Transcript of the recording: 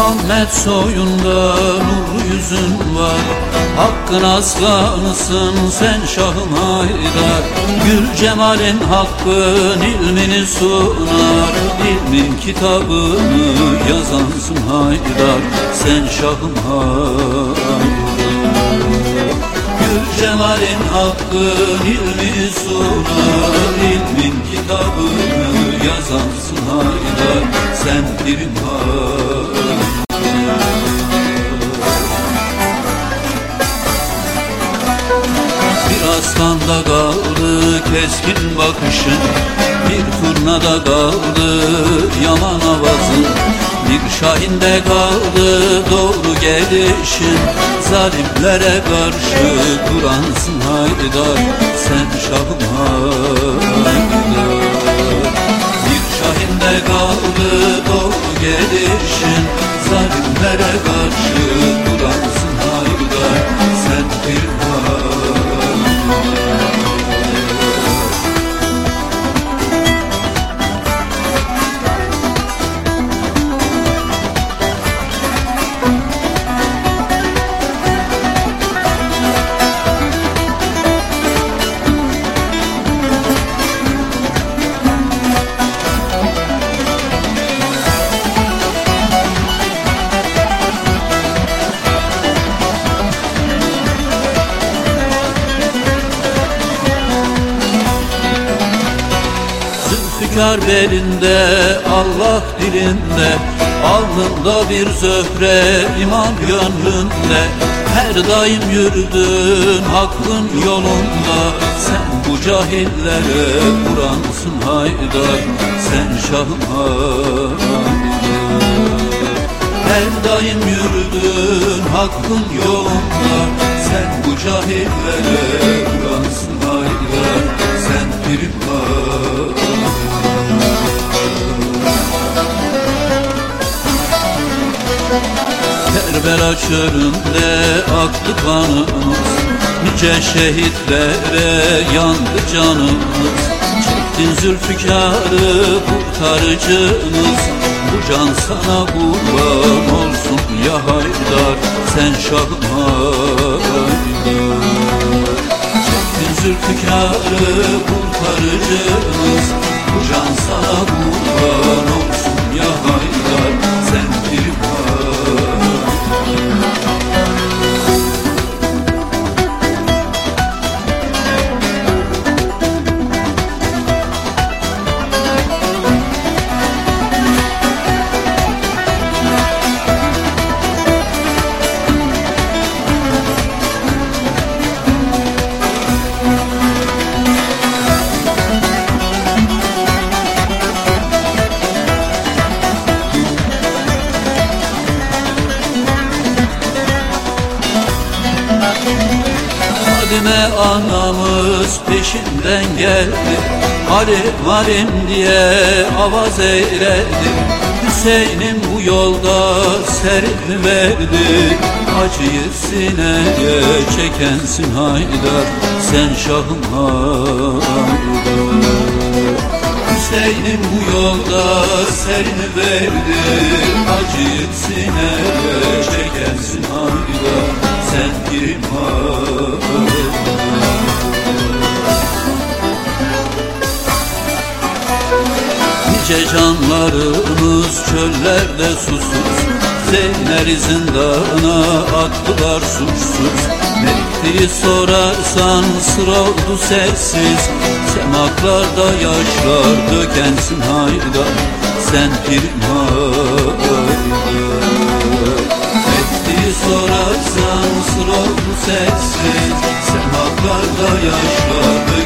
Muhammed soyunda nur yüzün var. Hakkın aslanısın sen şahım haydar Gül cemalin hakkın ilmini sunar. İlmin kitabını yazansın haydar Sen şahım haydar Gül cemalin hakkın ilmini sunar. İlmin kitabını yazansın haydar Sen birim haydar Bir aslanda kaldı keskin bakışın Bir turnada kaldı yaman avazın. Bir şahinde kaldı doğru gelişin Zalimlere karşı duransın haydar Sen şahım haydar. Bir şahinde kaldı doğru gelişin Zalimlere karşı Zülfikar belinde, Allah dilinde Alnında bir zöhre, iman gönlünde. Her daim yürüdün hakkın yolunda. Sen bu cahillere Kur'ansın haydar Sen şahım Her daim yürüdün hakkın yolunda. Sen bu cahillere Kur'ansın haydar Sen pirim haydar Kerbela çölünde aktı kanımız. Nice şehitlere yandı canımız. Çektin zülfikarı kurtarıcımız. Bu can sana kurban olsun ya Haydar Sen şahım Haydar. Çektin zülfikarı kurtarıcımız. Bu can sana kurban Fadime anamız peşinden geldi. Halim halim diye avaz eyledi. Hüseyin'im bu yolda serin verdi. Acıyı sineye çekensin Haydar Sen şahım Haydar. Hüseyin'im bu yolda serin verdi. Acıyı sineye çekensin Haydar Sen kim Nice canlarımız çöllerde susuz. Zeyneri zindana attılar suçsuz. Mektiği sorarsan sır oldu sessiz Semaklarda yaşlar dökensin haydar Sen haydar Mektiği sorarsan sır oldu sessiz Semaklarda yaşlar